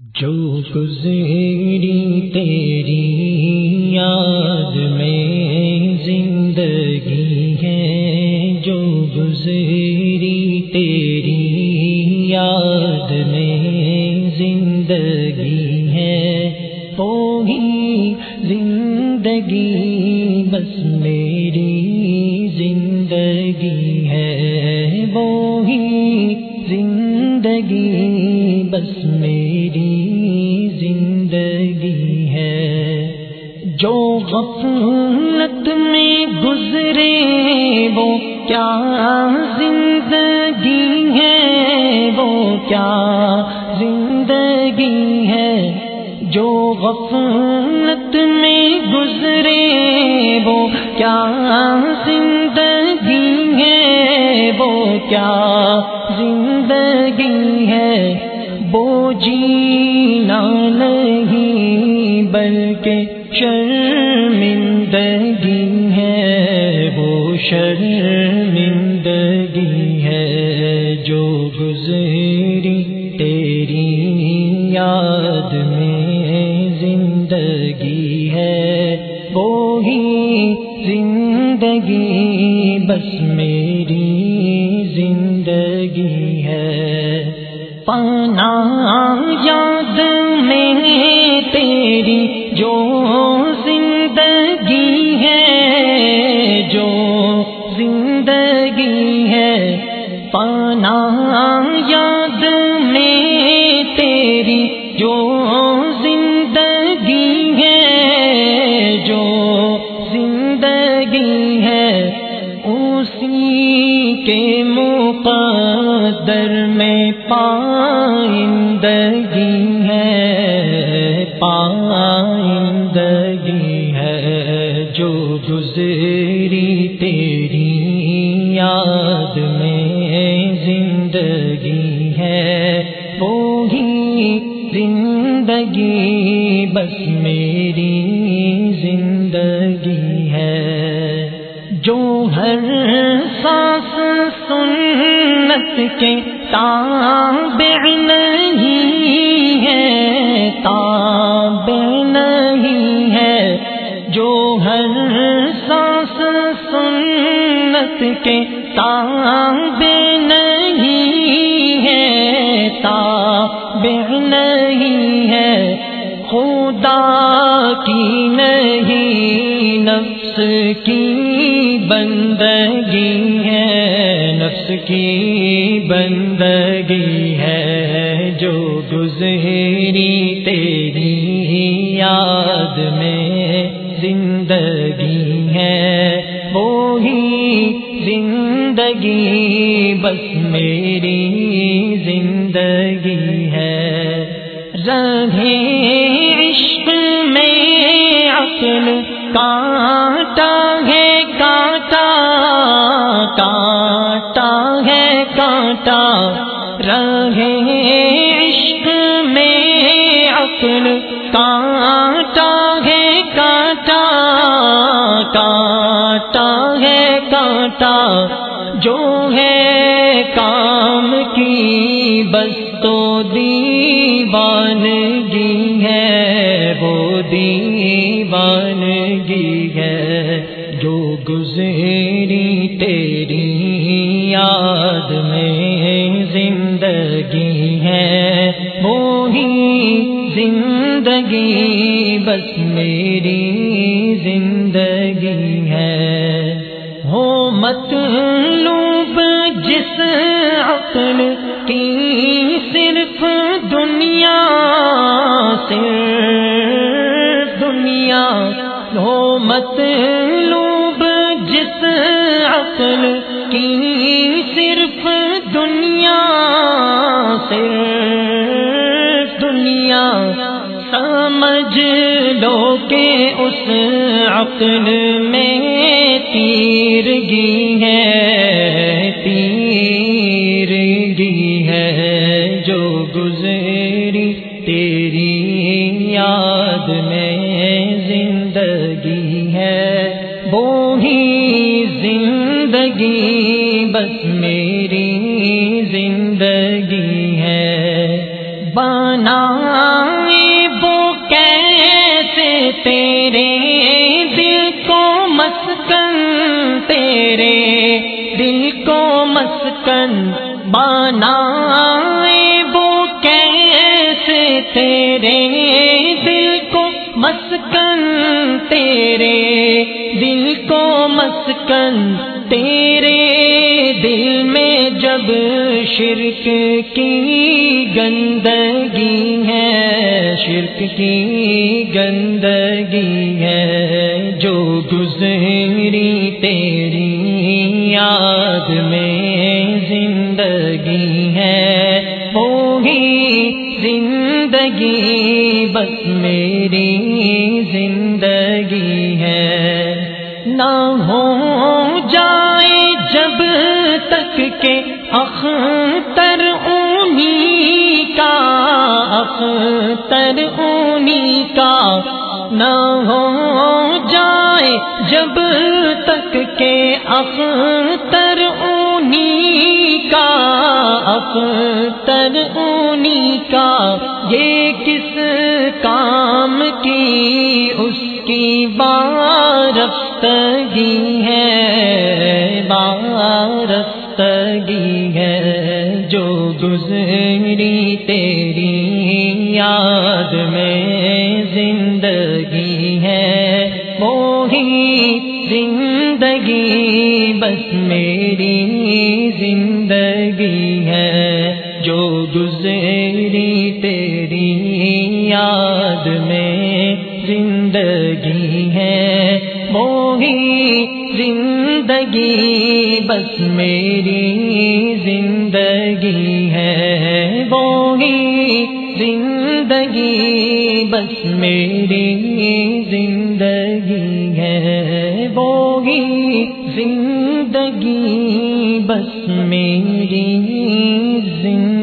جو گزری تیری یاد میں زندگی ہے، جو گزری تیری یاد میں زندگی ہے۔ وہی زندگی بس میری زندگی ہے۔ وہی زندگی بس میری غفلت میں گزرے وہ کیا زندگی ہے؟ وہ کیا زندگی ہے؟ جو غفلت میں گزرے وہ کیا زندگی ہے؟ وہ کیا زندگی ہے؟ وہ جینا نہیں بلکہ شرمندگی شرمندگی ہے جو گزری تیری یاد میں زندگی ہے وہی زندگی بس میں زندگی ہے۔ پانا یاد میں تیری جو زندگی ہے، جو زندگی ہے، اسی کے مقدر میں پائندگی ہے۔ پائندگی ہے جو گزری تیری زندگی ہے، وہی زندگی بس میری زندگی ہے۔ جو ہر سانس سنت کے تابع نہیں ہے، تابع نہیں ہے۔ جو ہر سانس سنت کے تابع خدا کی نہیں، نفس کی بندگی ہے، نفس کی بندگی ہے جو گزری تیری یاد میں زندگی ہے۔ وہی زندگی بس میری زندگی ہے۔ رہے کانٹا ہے، کانٹا کانٹا ہے، کانٹا۔ رہے عشق میں عقل کانٹا ہے، کانٹا۔ کانٹا ہے، کانٹا۔ جو ہے کام کی، بس تو دیوانگی میں زندگی ہے، وہی زندگی بس میری زندگی ہے۔ ہو مت لوب جس عقل کی صرف دنیا صرف دنیا۔ ہو مت لوب جس عقل سمجھ لو کہ اس عقل میں تیرگی ہے تیرگی ہے جو گزری تیری یاد میں زندگی ہے وہی زندگی تیرے دل کو مسکن بنا وہ کیسے تیرے دل کو مسکن؟ تیرے دل کو مسکن، تیرے دل میں جب شرک کی گندگی ہے، شرک کی گندگی ہے۔ میری زندگی ہے۔ نہ ہو جائے جب تک کہ اختر اونی کا، اختر اونی کا۔ نہ ہو جائے جب تک کہ اختر اونی اختر اونی کا، یہ کس کام کی؟ اس کی بارفتگی ہے بارفتگی ہے۔ جو گزری تیری یاد میں زندگی ہے وہی زندگی جو گزری تیری یاد میں زندگی ہے، وہی زندگی بس میری زندگی ہے، وہی زندگی بس میری میری زندگی